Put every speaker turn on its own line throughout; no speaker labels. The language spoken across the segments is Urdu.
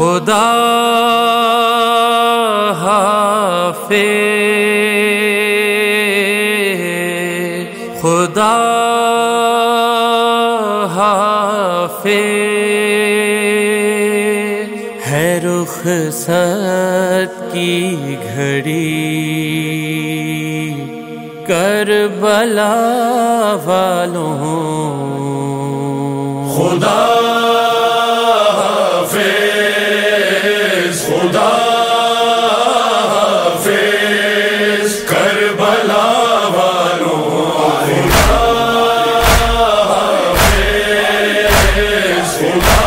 خدا حافظ خدا حافظ ہے رخ ست کی گھڑی کر بلا والوں۔
خدا
سکا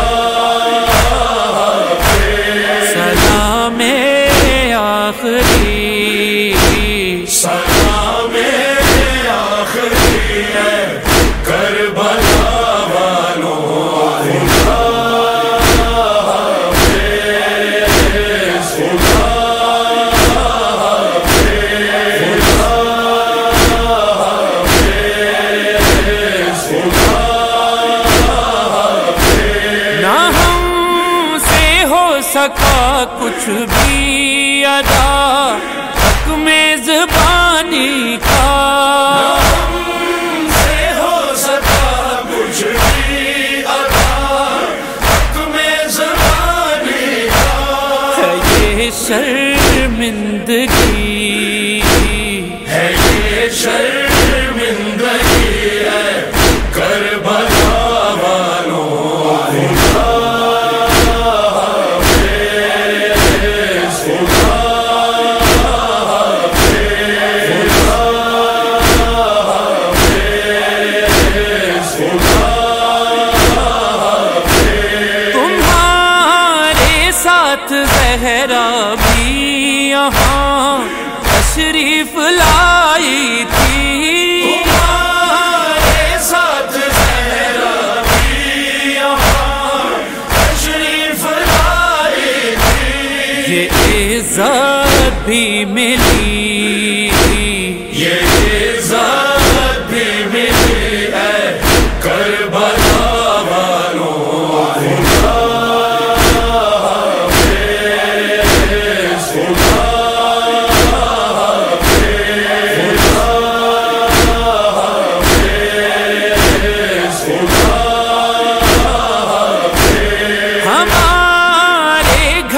کچھ بھی ادا حق میں زبانی کا۔
سے ہو سکا کچھ بھی ادا حق میں زبانی کا۔
یہ شرمندگی۔ تشریف لائی تھی۔
ساتھ تشریف لائی تھی۔
یہ عزت بھی ملی۔
یہ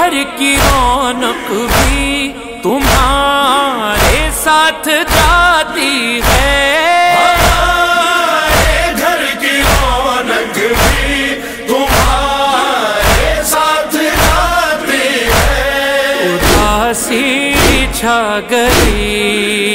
گھر کی رونق بھی تمہارے ساتھ جاتی ہے۔
چھا گئی۔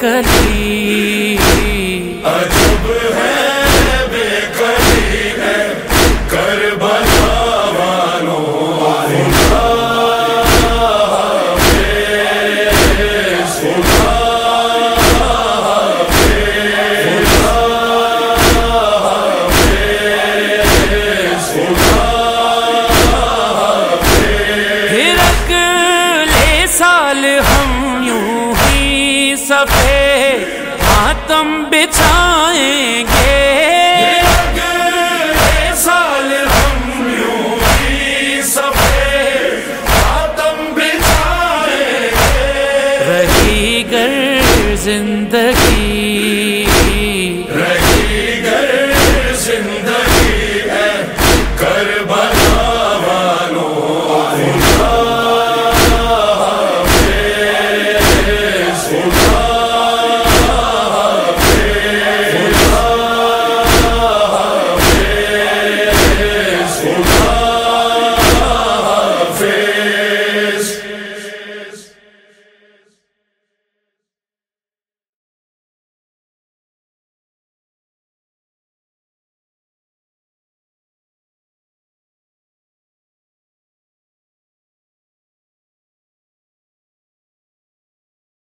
کلی۔ سفید ماتم بچھائیں گے۔